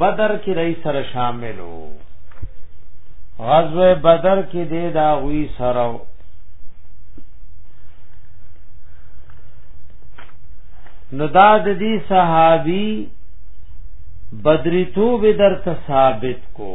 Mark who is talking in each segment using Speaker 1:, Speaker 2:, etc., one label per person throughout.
Speaker 1: بدر کې رئیس سره شاملو غزوه بدر کې دې دا غوي سره نو دا د دې صحابي بدری تو به در ته ثابت کو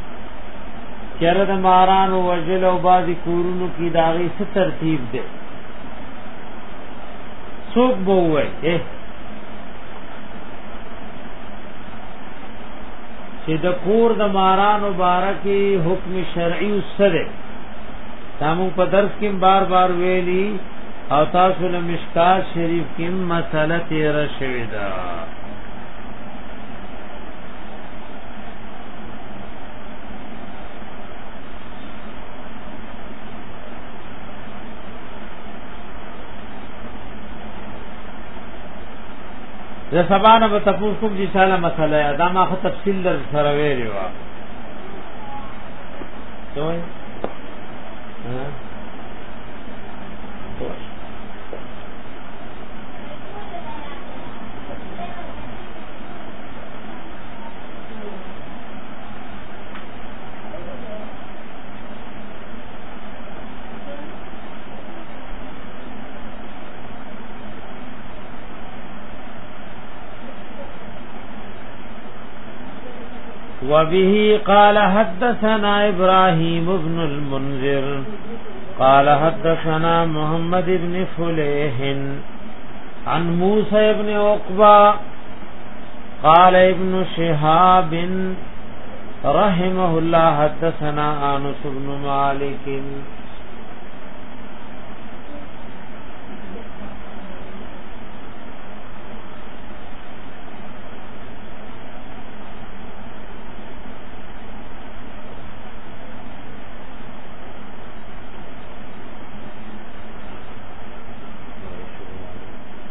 Speaker 1: چیرې د مارانو وجل او بازي کورونو کې داغي څه ترتیب دی څوک به وای چې د کور د مارانو بارکه حکم شرعي وسره تامو په درس کې بار بار ویلي او تاسو له مشکات شریف کې مسله تیر شوې ده زه سبا نه به تاسو کوم چې سالا مسله دا ما خو تفصیل در سره ویلی و دوی وبه قال حدثنا ابراهيم بن المنذر قال حدثنا محمد بن فليح عن موسى بن عقبا قال ابن شهاب رحمه الله حدثنا انس بن مالك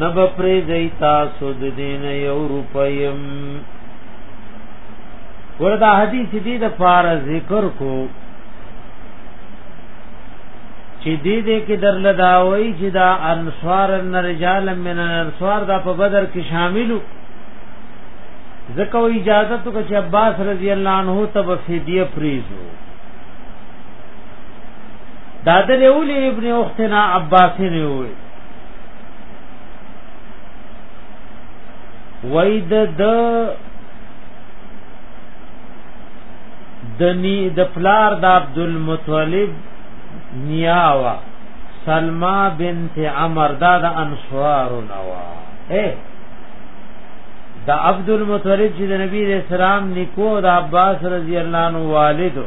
Speaker 1: نب پرې زئی تاسو د دین یو روپیم وردا حدیث دې د فار ذکر کو چې دې دې کې درل دا وای چې دا انصار الرجال من الانصار دا په بدر کې شاملو زکه اجازه تو چې عباس رضی الله عنه تب فدیه فریزو دادل اولی ابن اختنا عباسی نے ہوئے وای د د دنی د پلار د عبد المطلب نیاوا سلمہ بنت عمر دا د انصار نوا اے د عبد المطلب چې د نبی رسول الله نکو د عباس رضی الله عنه والدو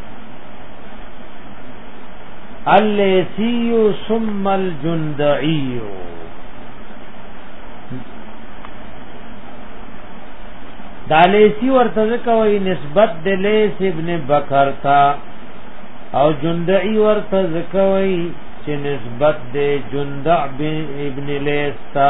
Speaker 1: اللیسی ثم الجندعی دا لیسی ورته کوي نسبت د لیس ابن بکر تا او جندعی ورته کوي چې نسبت د جندع ابن لیس تا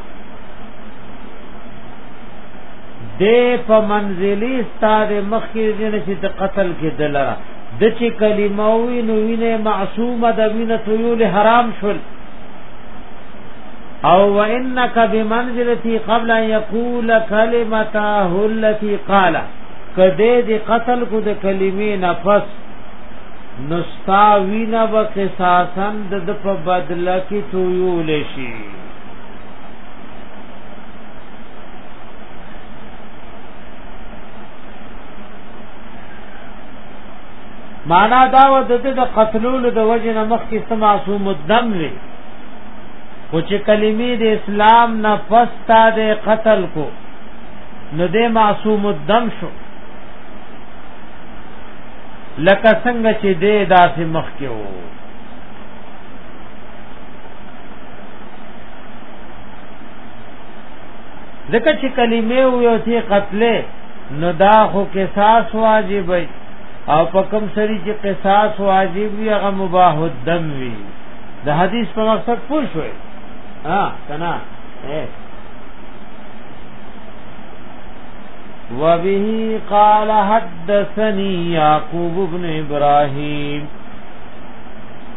Speaker 1: د په منزلی استاد مخکې دین چې د قتل کې دلرا د چې کلمه وی نو وینه معصومه د وینه تویل حرام شول او وانك بمنزلتي قبل ان يقول كلمته التي قال کده دې قتل کو د کلمې نفس نستا وینا وقصاصا د په بدله کې تویل شي معنا دا و د د قتلولو د وجه نه مخکې سم معصوم الدم وي خو چې کلمې د اسلام نه فستا د قتل کو نو د معصوم الدم شو لکه څنګه چې د داسې مخکې وو ځکه چې کلمې او یو تی قتلې نو دا خو قصاص واجب وي او په کوم سری چې قصاص واجب وي هغه مباح الدم وي د حدیث په مقصد پوه شوي ها کنا وبه قال حدثني يعقوب بن ابراهيم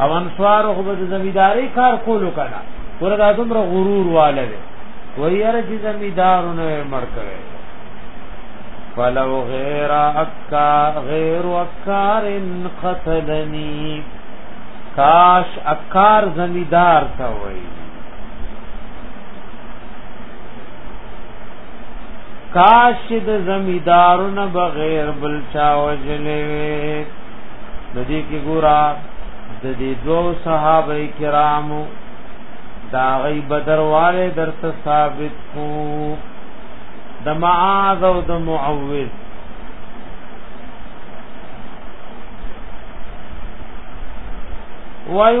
Speaker 1: او انصار خو به زمیداری کار کولو کنه ور دا دومره غرور والے وی ار چې زمیدارونه مړ کړي فلو غیر اکا غیر اکار قتلنی کاش اکار زمیدار تا وی کاش د زمیدارونه بغیر بل چا وجلوي د دې کې ګورا د دې دوه صحابه کرامو دا غي بدرواله درته ثابت کو د معاذ او د معوذ وایو